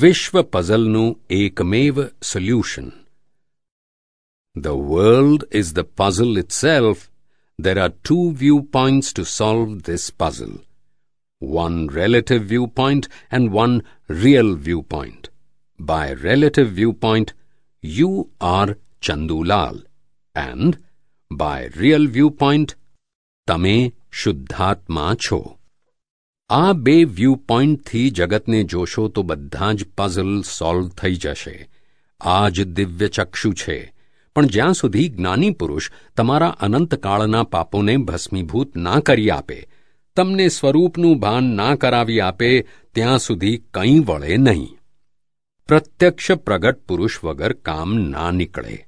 વિશ્વ પઝલનું એકમેવ solution The world is the puzzle itself. There are two viewpoints to solve this puzzle. One relative viewpoint and one real viewpoint. By relative viewpoint, you are Chandulal. And by real viewpoint, તમે શુદ્ધાત્મા છો આ બે view પોઈન્ટથી જગતને જોશો તો બધા જ પઝલ સોલ્વ થઈ જશે. આ જ દિવ્ય ચક્ષુ છે. પણ જ્યાં સુધી જ્ઞાની પુરુષ તમારા અનંતકાળના પાપોને ભસ્મીભૂત ના કરી આપે, તમને સ્વરૂપનું ભાન ના કરાવી આપે, ત્યાં સુધી કંઈ વળે નહીં. પ્રત્યક્ષ પ્રગટ પુરુષ વગર કામ ના નીકળે.